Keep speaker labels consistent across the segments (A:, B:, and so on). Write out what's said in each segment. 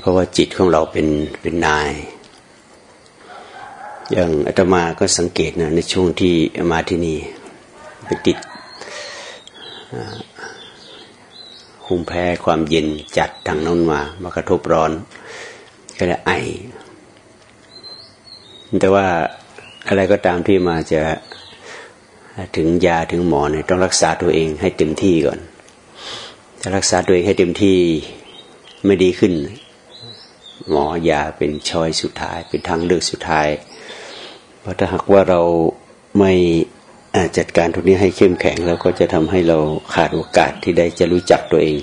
A: เพราะว่าจิตของเราเป็นเป็นนาย อย่างอาตมาก็สังเกตนะในช่วงที่มาที่นี่ไปติดคุมแพ้ความเย็นจัดทางน้นมามากระทบร้อนก็เลยไอ แต่ว่าอะไรก็ตามที่มาจะถึงยาถึงหมอเนี่ยต้องรักษาตัวเองให้เต็มที่ก่อนถ้ารักษาตัวเองให้เต็มที่ไม่ดีขึ้น หมอยาเป็นช้อยสุดท้าย เป็นทางเลือกสุดท้าย เพราะถ้าหากว่าเราไม่จัดการตรงนี้ให้เข้มแข็งแล้วก็จะทำให้เราขาดโอกาสที่ได้จะรู้จักตัวเอง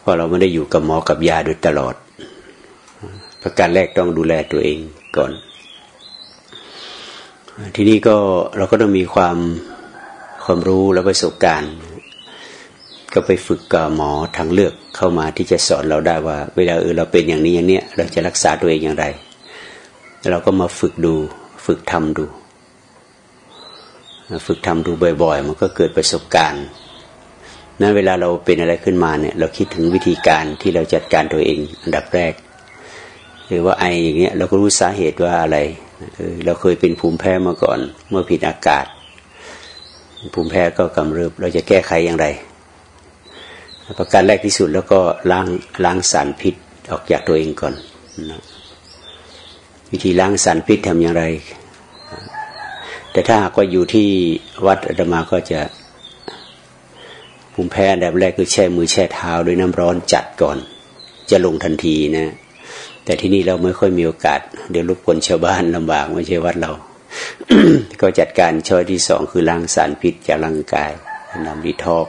A: เพราะเราไม่ได้อยู่กับหมอกับยาโดยตลอด ประการแรกต้องดูแลตัวเองก่อน ทีนี้ก็เราก็ต้องมีความความรู้และประสบการณ์ ก็ไปฝึกกับหมอทางเลือกเข้ามาที่จะสอนเราได้ว่า เวลาเออเราเป็นอย่างนี้อย่างเนี้ยเราจะรักษาตัวเองอย่างไร เราก็มาฝึกดู ฝึกทำดู ฝึกทำดูบ่อย ๆ มันก็เกิดประสบการณ์นั้นเวลาเราเป็นอะไรขึ้นมาเนี่ย เราคิดถึงวิธีการที่เราจัดการตัวเองอันดับแรก หรือว่าไออย่างเงี้ยเราก็รู้สาเหตุว่าอะไรเราเคยเป็นภูมิแพ้มาก่อน เมื่อผิดอากาศ ภูมิแพ้ก็กำเริบเราจะแก้ไขอย่างไร ประการแรกที่สุดแล้วก็ล้างล้างสารพิษออกจากตัวเองก่อนนะวิธีล้างสารพิษทำอย่างไร แต่ถ้าหากว่าอยู่ที่วัดอาตมาก็จะภูมิแพ้อันดับแรกคือแช่มือแช่เท้าด้วยน้ำร้อนจัดก่อน จะลงทันทีนะ แต่ที่นี่เราไม่ค่อยมีโอกาส เดี๋ยวรบกวนชาวบ้านลำบากไม่ใช่วัดเรา ก็จัดการช่อยที่สองคือล้างสารพิษจากร่างกายนำดีทอก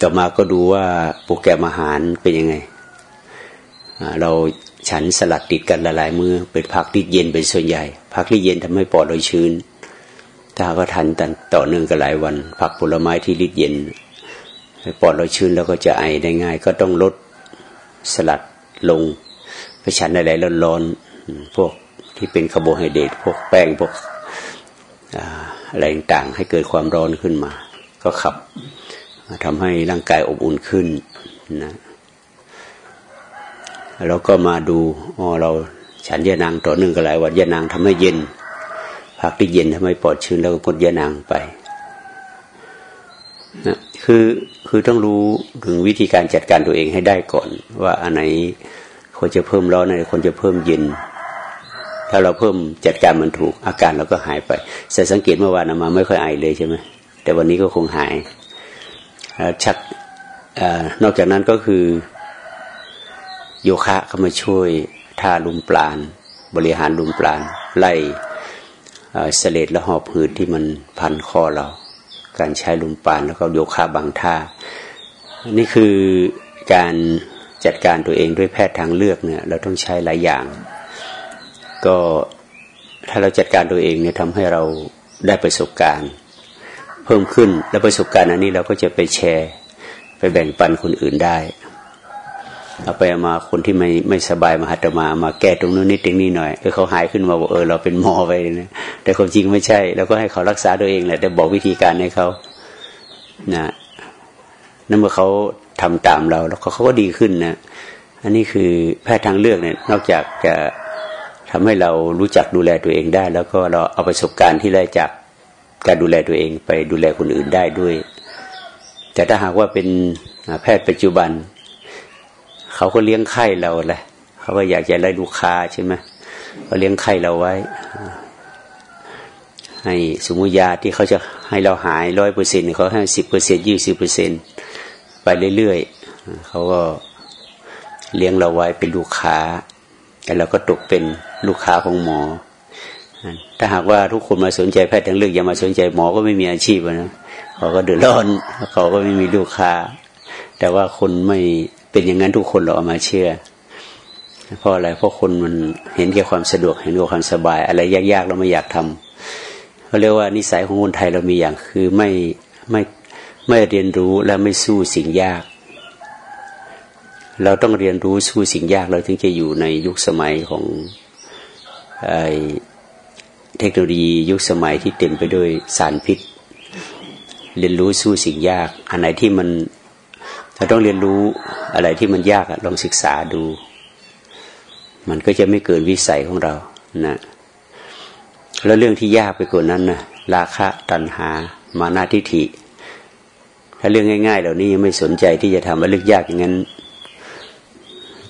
A: ต่อมาก็ดูว่าโปรแกรมอาหารเป็นยังไง เราฉันสลัดติดกันละลายมือเป็นพักที่เย็นเป็นส่วนใหญ่พักที่เย็นทำให้ปอดเราชื้น ถ้าก็ทันตันต่อเนื่องกันหลายวันผักผลไม้ที่ริดเย็นปอดเราชื้นแล้วก็จะไอได้ง่าย ก็ต้องลดสลัดลงไปฉันอะไรร้อนๆพวกที่เป็นคาร์โบไฮเดรตพวกแป้งพวกอะไรต่างๆให้เกิดความร้อนขึ้นมา ก็ขับ ทำให้ร่างกายอบอุ่นขึ้นนะเราก็มาดูอ๋อเราฉันยานางต่อหนึ่งก็หลายวันยานางทำให้เย็น พักที่เย็นทำให้ปลอดชื้นแล้วก็กดยานางไปนะคือคือต้องรู้ถึงวิธีการจัดการตัวเองให้ได้ก่อน ว่าอันไหนควรจะเพิ่มร้อนอันไหนควรจะเพิ่มเย็น ถ้าเราเพิ่มจัดการมันถูกอาการเราก็หายไปแต่สังเกตเมื่อวานมาไม่ค่อยไอเลยใช่ไหมแต่วันนี้ก็คงหาย ชักอนอกจากนั้นก็คือ โยคะเข้ามาช่วยท่าลุมปราณบริหารลุมปราณไล่เสลดและหอบหืดที่มันพันคอเรา การใช้ลุมปราณแล้วก็โยคะบางท่า นี่คือการจัดการตัวเองด้วยแพทย์ทางเลือกเนี่ย เราต้องใช้หลายอย่าง ก็ถ้าเราจัดการตัวเองเนี่ยทำให้เราได้ประสบการณ์ เพิ่มขึ้น และประสบการณ์อันนี้เราก็จะไปแชร์ ไปแบ่งปันคนอื่นได้เอาไปมาคนที่ไม่ไม่สบายมาหัตมามาแก้ตรงนู้นนิดตรงนี้หน่อยเออเขาหายขึ้นมาบอกเออเราเป็นหมอไปนะแต่ความจริงไม่ใช่เราก็ให้เขารักษาตัวเองแหละแต่บอกวิธีการให้เขานะนั่นเมื่อเขาทำตามเรา แล้วเขาก็ดีขึ้นนะอันนี้คือแพทย์ทางเลือกเนี่ยนอกจากจะทำให้เรารู้จักดูแลตัวเองได้ แล้วก็เราเอาประสบการณ์ที่ได้จาก การดูแลตัวเองไปดูแลคนอื่นได้ด้วย แต่ถ้าหากว่าเป็นแพทย์ปัจจุบัน เขาก็เลี้ยงไข่เราแหละเขาก็อยากจะได้ลูกค้าใช่ไหมก็เลี้ยงไข่เราไว้ ให้สมุยาที่เขาจะให้เราหายร้อยเปอร์เซ็นต์เขาให้สิบเปอร์เซ็นยี่สิบเปอร์เซ็นไปเรื่อยๆเขาก็เลี้ยงเราไว้เป็นลูกค้าแต่เราก็ตกเป็นลูกค้าของหมอ ถ้าหากว่าทุกคนมาสนใจแพทย์ทางเลือกอย่ามาสนใจหมอก็ไม่มีอาชีพนะเขาก็เดือดร้อนเขาก็ไม่มีลูกค้า แต่ว่าคนไม่เป็นอย่างนั้นทุกคนเราเอามาเชื่อเพราะอะไรเพราะคนมันเห็นแก่ความสะดวกเห็นแก่ความสบาย อะไรยากๆเราไม่อยากทำเขาเรียกว่านิสัยของคนไทยเรามีอย่างคือไม่ไม่ไม่เรียนรู้และไม่สู้สิ่งยาก เราต้องเรียนรู้สู้สิ่งยากเราถึงจะอยู่ในยุคสมัยของไอ เทคโนโลยียุคสมัยที่เต็มไปด้วยสารพิษ เรียนรู้สู้สิ่งยาก อันไหนที่มันเราต้องเรียนรู้อะไรที่มันยากลองศึกษาดู มันก็จะไม่เกินวิสัยของเรานะแล้วเรื่องที่ยากไปกว่านั้นนะราคะตัณหา มานาทิฐิ ถ้าเรื่องง่าย ๆ เหล่านี้ยังไม่สนใจที่จะทำว่าเรื่องยากอย่างนั้น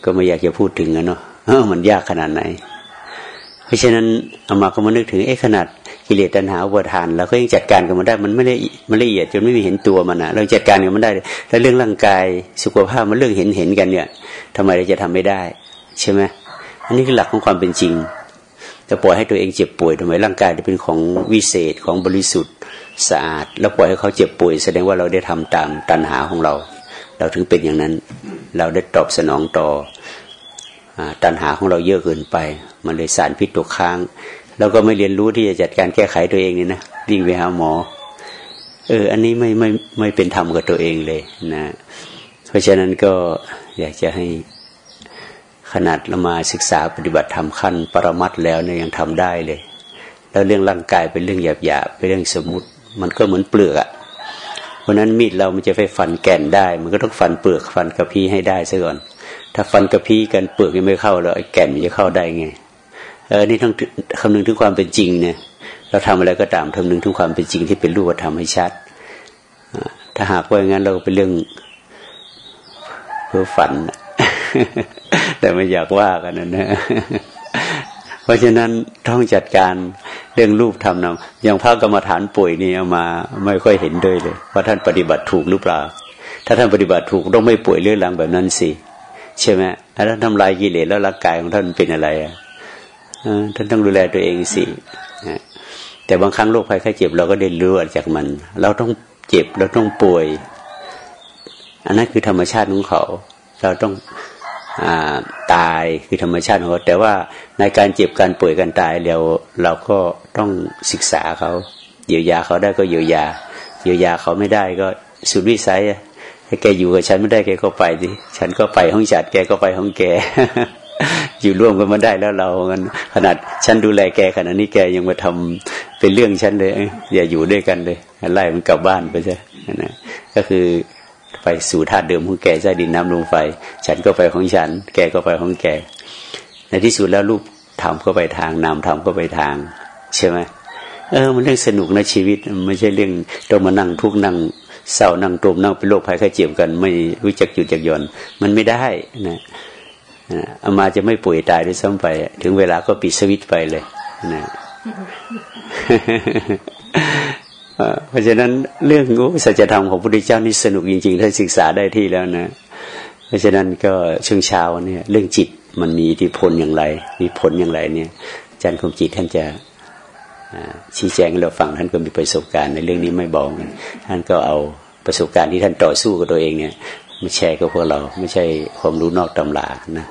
A: ก็ไม่อยากจะพูดถึงนะเนาะมันยากขนาดไหน เพราะฉะนั้นเอามาก็มานึกถึงเอ๊ะขนาดกิเลสตัณหาอุปทานเราก็ยังจัดการกับมันได้มันไม่ได้มันละเอียดจนไม่มีเห็นตัวมันอะเราจัดการกับมันได้แล้วเรื่องร่างกายสุขภาพมันเรื่องเห็นเห็นกันเนี่ยทำไมเราจะทำไม่ได้ ใช่ไหมอันนี้คือหลักของความเป็นจริงจะปล่อยให้ตัวเองเจ็บป่วยทำไมร่างกายจะเป็นของวิเศษของบริสุทธิ์สะอาด แล้วปล่อยให้เขาเจ็บป่วย แสดงว่าเราได้ทำตามตัณหาของเรา เราถึงเป็นอย่างนั้น เราได้ตอบสนองต่อ ตัณหาของเราเยอะเกินไป มันเลยสารพิษตกค้างเราก็ไม่เรียนรู้ที่จะจัดการแก้ไขตัวเองนี่นะวิ่งไปหาหมอ เออ อันนี้ไม่ไม่ไม่เป็นธรรมกับตัวเองเลยนะ เพราะฉะนั้นก็อยากจะให้ขนาดเรามาศึกษาปฏิบัติธรรมขั้นปรมัตแล้วเนี่ยยังทำได้เลย แล้วเรื่องร่างกายเป็นเรื่องหยาบหยาเป็นเรื่องสมมุติ มันก็เหมือนเปลือกอะเพราะนั้นมีดเรามันจะไปฟันแก่นได้ มันก็ต้องฟันเปลือกฟันกระพี้ให้ได้ซะก่อน ถ้าฟันกระพี้กันเปลือกยังไม่เข้าแล้วไอ้แก่นมันจะเข้าได้ไงเออนี่ต้องคำนึงถึงความเป็นจริงเนี่ยเราทำอะไรก็ตามคำนึงถึงความเป็นจริงที่เป็นรูปธรรมให้ชัดถ้าหากว่าอย่างนั้นเราเป็นเรื่องเพ้อฝัน แต่ไม่อยากว่ากันนะนะ เพราะฉะนั้นต้องจัดการเรื่องรูปทำนำอย่างพระกรรมฐานป่วยนี่เอามาไม่ค่อยเห็นด้วยเลย ว่าท่านปฏิบัติถูกหรือเปล่า ถ้าท่านปฏิบัติถูกต้องไม่ป่วยเรื่องรังแบบนั้นสิ ใช่ไหมถ้าทำลายกิเลสแล้วร่างกายของท่านเป็นอะไรอะท่านต้องดูแลตัวเองสิแต่บางครั้งโรคภัยไข้เจ็บเราก็เรียนรู้จากมัน เราต้องเจ็บเราต้องป่วย อันนั้นคือธรรมชาติของเขา เราต้องอตายคือธรรมชาติของเขาแต่ว่าในการเจ็บการป่วยการตายเราเราก็ต้องศึกษาเขาเยียวยาเขาได้ก็เยียวยา เยียวยาเขาไม่ได้ก็สุดวิสัย ถ้าแกอยู่กับฉันไม่ได้แกก็ไปดิฉันก็ไปห้องจัดแกก็ไปห้องแก อยู่ร่วมกันมาได้แล้วเรากันขนาดฉันดูแลแกขนาดนี้แกยังมาทำเป็นเรื่องฉันเลยอย่าอยู่ด้วยกันเลยไล่มันกลับบ้านไปใช่นะก็คือไปสู่ธาตุเดิมของแกใจดินน้ำลมไฟ ฉันก็ไปของฉัน แกก็ไปของแก ในที่สุดแล้วรูปทำก็ไปทางนามทำก็ไปทาง ใช่ไหมเออ มันเรื่องสนุกนะชีวิต ไม่ใช่เรื่องต้องมานั่งทุกนั่ง เศร้านั่งตรมนั่งเป็นโรคภัยไข้เจ็บกัน ไม่รู้จักหยุดจักย่อนมันไม่ได้นะอามาจะไม่ป่วยตายด้วยซ้ำไป ถึงเวลาก็ปิดสวิตไปเลยนะเพราะฉะนั้นเรื่องงูสัจธรรมของพระพุทธเจ้านี่สนุกจริงๆ ถ้าศึกษาได้ที่แล้วนะ เพราะฉะนั้นก็ช่วงเช้าเนี่ย เรื่องจิตมันมีอิทธิพลอย่างไร มีผลอย่างไรเนี่ยอาจารย์คมจิตท่านจะ ชี้แจงเราฟังท่านก็มีประสบการณ์ในเรื่องนี้ไม่บอกท่านก็เอาประสบการณ์ที่ท่านต่อสู้กับตัวเองเนี่ยมาแชร์กับพวกเราไม่ใช่ความรู้นอกตำรานะ